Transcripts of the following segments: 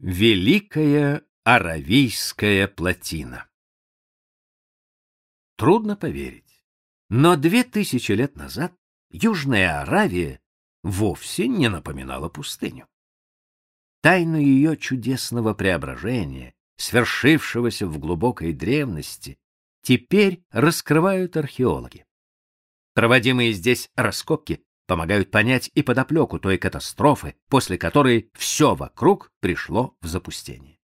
Великая Аравийская плотина Трудно поверить, но две тысячи лет назад Южная Аравия вовсе не напоминала пустыню. Тайну ее чудесного преображения, свершившегося в глубокой древности, теперь раскрывают археологи. Проводимые здесь раскопки помогают понять и подоплеку той катастрофы, после которой все вокруг пришло в запустение.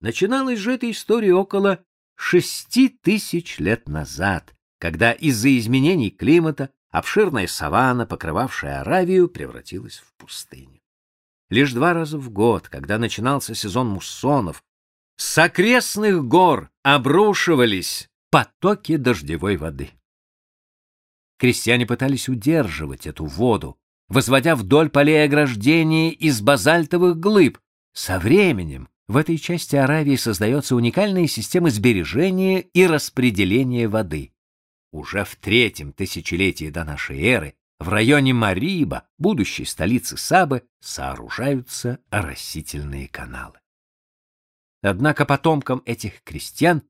Начиналась же эта история около шести тысяч лет назад, когда из-за изменений климата обширная саванна, покрывавшая Аравию, превратилась в пустыню. Лишь два раза в год, когда начинался сезон муссонов, с окрестных гор обрушивались потоки дождевой воды. Крестьяне пытались удерживать эту воду, возводя вдоль полей ограждения из базальтовых глыб. Со временем в этой части Аравии создается уникальная система сбережения и распределения воды. Уже в третьем тысячелетии до нашей эры в районе Мариба, будущей столицы Сабы, сооружаются оросительные каналы. Однако потомкам этих крестьян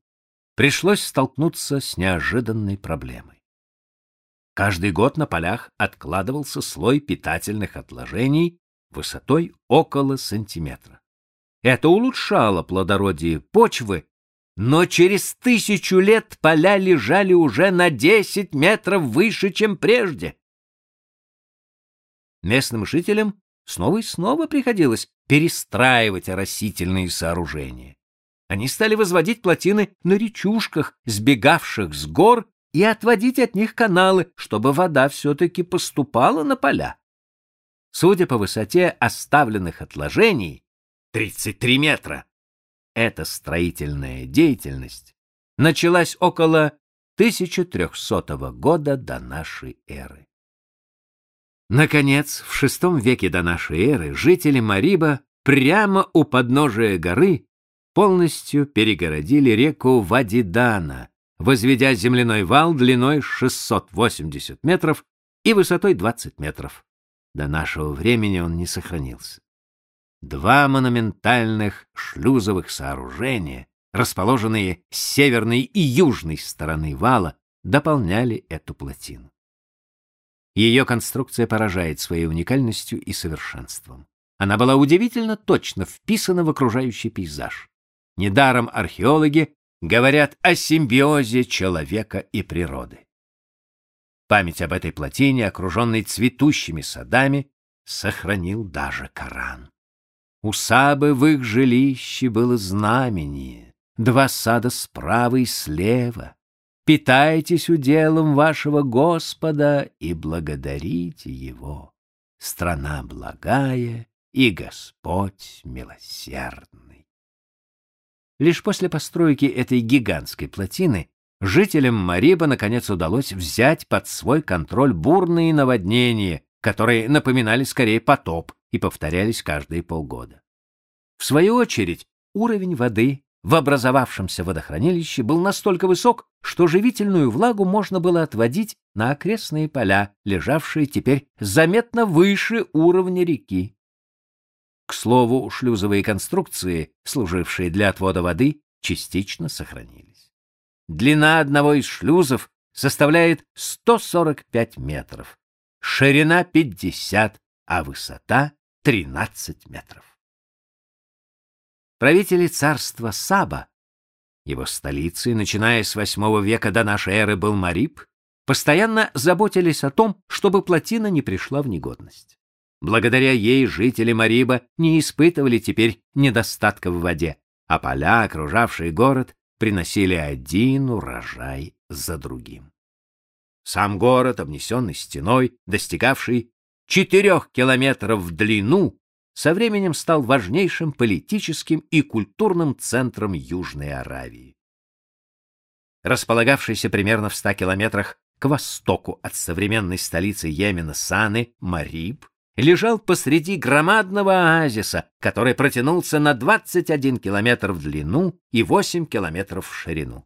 пришлось столкнуться с неожиданной проблемой. Каждый год на полях откладывался слой питательных отложений высотой около сантиметра. Это улучшало плодородие почвы, но через тысячу лет поля лежали уже на 10 метров выше, чем прежде. Местным жителям снова и снова приходилось перестраивать оросительные сооружения. Они стали возводить плотины на речушках, сбегавших с гор и отводить от них каналы, чтобы вода все-таки поступала на поля. Судя по высоте оставленных отложений, 33 метра, эта строительная деятельность началась около 1300 года до нашей эры. Наконец, в VI веке до нашей эры жители Мариба прямо у подножия горы полностью перегородили реку Вадидана, возведя земляной вал длиной 680 метров и высотой 20 метров. До нашего времени он не сохранился. Два монументальных шлюзовых сооружения, расположенные с северной и южной стороны вала, дополняли эту плотину. Ее конструкция поражает своей уникальностью и совершенством. Она была удивительно точно вписана в окружающий пейзаж. Недаром археологи говорят о симбиозе человека и природы. Память об этой плотине, окруженной цветущими садами, сохранил даже Коран. У Сабы в их жилище было знамение, два сада справа и слева. Питайтесь уделом вашего Господа и благодарите Его. Страна благая и Господь милосердный. Лишь после постройки этой гигантской плотины жителям Мариба наконец удалось взять под свой контроль бурные наводнения, которые напоминали скорее потоп и повторялись каждые полгода. В свою очередь, уровень воды в образовавшемся водохранилище был настолько высок, что живительную влагу можно было отводить на окрестные поля, лежавшие теперь заметно выше уровня реки. К слову, шлюзовые конструкции, служившие для отвода воды, частично сохранились. Длина одного из шлюзов составляет 145 метров, ширина 50, а высота 13 метров. Правители царства Саба, его столицей, начиная с VIII века до нашей эры, был Мариб, постоянно заботились о том, чтобы плотина не пришла в негодность. Благодаря ей жители Мариба не испытывали теперь недостатка в воде, а поля, окружавшие город, приносили один урожай за другим. Сам город, обнесенный стеной, достигавший четырех километров в длину, со временем стал важнейшим политическим и культурным центром Южной Аравии. Располагавшийся примерно в ста километрах к востоку от современной столицы Йемена Саны, Мариб, лежал посреди громадного оазиса, который протянулся на 21 километр в длину и 8 километров в ширину.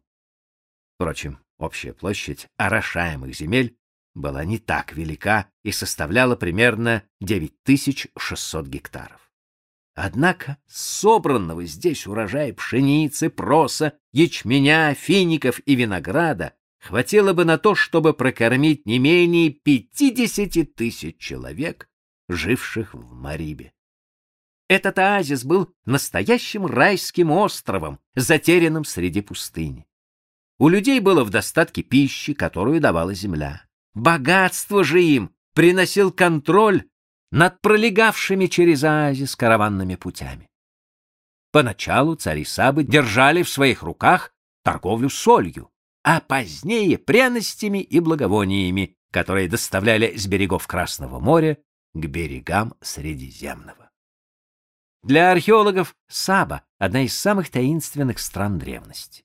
Впрочем, общая площадь орошаемых земель была не так велика и составляла примерно 9600 гектаров. Однако собранного здесь урожая пшеницы, проса, ячменя, фиников и винограда хватило бы на то, чтобы прокормить не менее пятидесяти тысяч человек, живших в Марибе. Этот оазис был настоящим райским островом, затерянным среди пустыни. У людей было в достатке пищи, которую давала земля. Богатство же им приносил контроль над пролегавшими через оазис караванными путями. Поначалу цари Сабы держали в своих руках торговлю солью, а позднее пряностями и благовониями, которые доставляли с берегов Красного моря к берегам Средиземного. Для археологов Саба — одна из самых таинственных стран древности.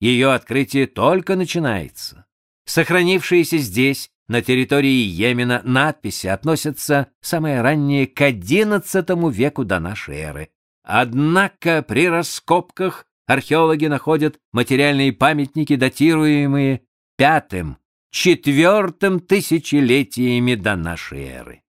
Ее открытие только начинается. Сохранившиеся здесь, на территории Йемена, надписи относятся самые ранние к XI веку до нашей эры. Однако при раскопках археологи находят материальные памятники, датируемые пятым, четвертым тысячелетиями до нашей эры.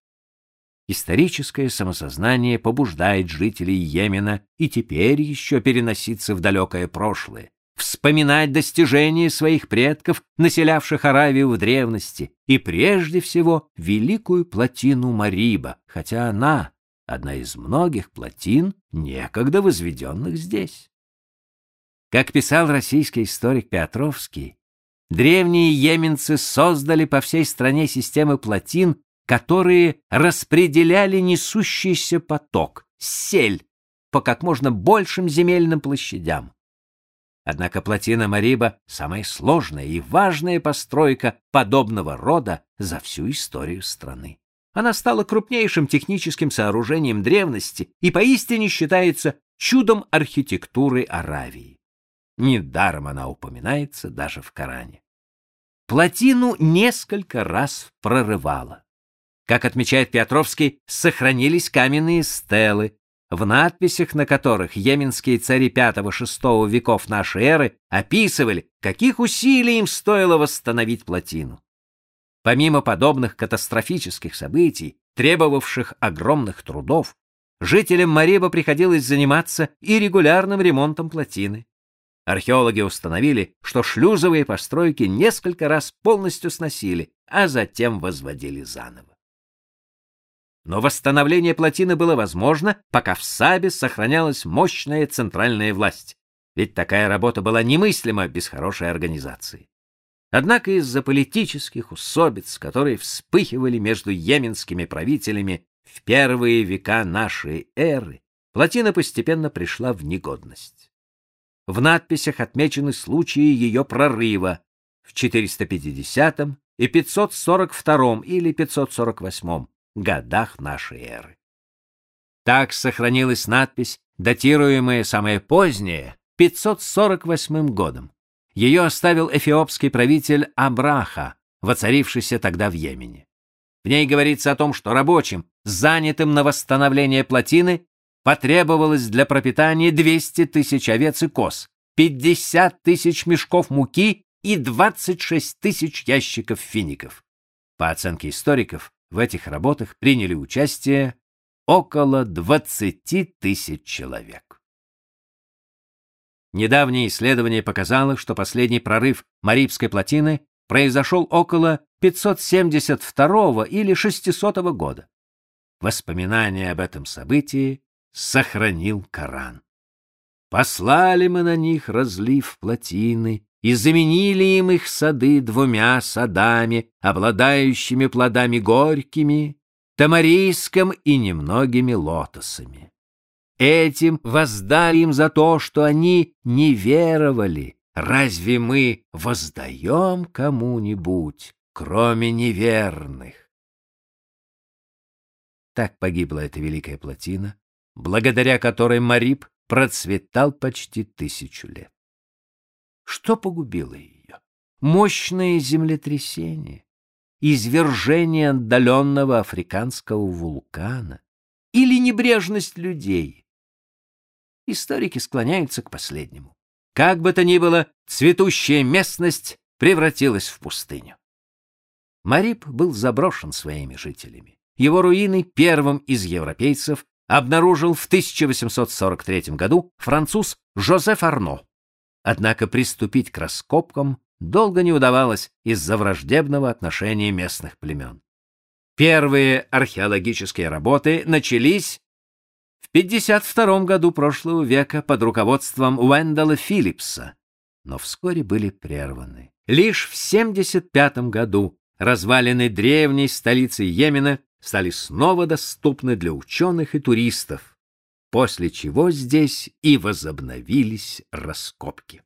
Историческое самосознание побуждает жителей Йемена и теперь еще переноситься в далекое прошлое, вспоминать достижения своих предков, населявших Аравию в древности, и прежде всего великую плотину Мариба, хотя она одна из многих плотин, некогда возведенных здесь. Как писал российский историк Петровский, древние йеменцы создали по всей стране системы плотин, которые распределяли несущийся поток, сель, по как можно большим земельным площадям. Однако плотина Мариба — самая сложная и важная постройка подобного рода за всю историю страны. Она стала крупнейшим техническим сооружением древности и поистине считается чудом архитектуры Аравии. Недаром она упоминается даже в Коране. Плотину несколько раз прорывало. Как отмечает Петровский, сохранились каменные стелы, в надписях на которых йеменские цари V-VI веков нашей эры описывали, каких усилий им стоило восстановить плотину. Помимо подобных катастрофических событий, требовавших огромных трудов, жителям Мариба приходилось заниматься и регулярным ремонтом плотины. Археологи установили, что шлюзовые постройки несколько раз полностью сносили, а затем возводили заново. Но восстановление плотины было возможно, пока в Сабе сохранялась мощная центральная власть, ведь такая работа была немыслима без хорошей организации. Однако из-за политических усобиц, которые вспыхивали между йеменскими правителями в первые века нашей эры, плотина постепенно пришла в негодность. В надписях отмечены случаи ее прорыва в 450 и 542 или 548 годах нашей эры. Так сохранилась надпись, датируемая самое позднее, 548 годом. Ее оставил эфиопский правитель Абраха, воцарившийся тогда в Йемене. В ней говорится о том, что рабочим, занятым на восстановление плотины, потребовалось для пропитания 200 тысяч овец и коз, 50 тысяч мешков муки и 26 тысяч ящиков фиников. По оценке историков, в этих работах приняли участие около 20 тысяч человек. Недавнее исследование показало, что последний прорыв Марибской плотины произошел около 572 или 600 года. Воспоминания об этом событии сохранил Коран. Послали мы на них разлив плотины и заменили им их сады двумя садами, обладающими плодами горькими, тамариском и немногими лотосами. Этим воздали им за то, что они не веровали. Разве мы воздаем кому-нибудь, кроме неверных? Так погибла эта великая плотина, благодаря которой Мариб процветал почти тысячу лет. Что погубило ее? Мощное землетрясение, извержение отдаленного африканского вулкана или небрежность людей? Историки склоняются к последнему. Как бы то ни было, цветущая местность превратилась в пустыню. Мариб был заброшен своими жителями. Его руины первым из европейцев обнаружил в 1843 году француз Жозеф Арно. Однако приступить к раскопкам долго не удавалось из-за враждебного отношения местных племен. Первые археологические работы начались в 52 году прошлого века под руководством Уэндала Филлипса, но вскоре были прерваны. Лишь в 75 году развалины древней столицы Йемена стали снова доступны для ученых и туристов, после чего здесь и возобновились раскопки.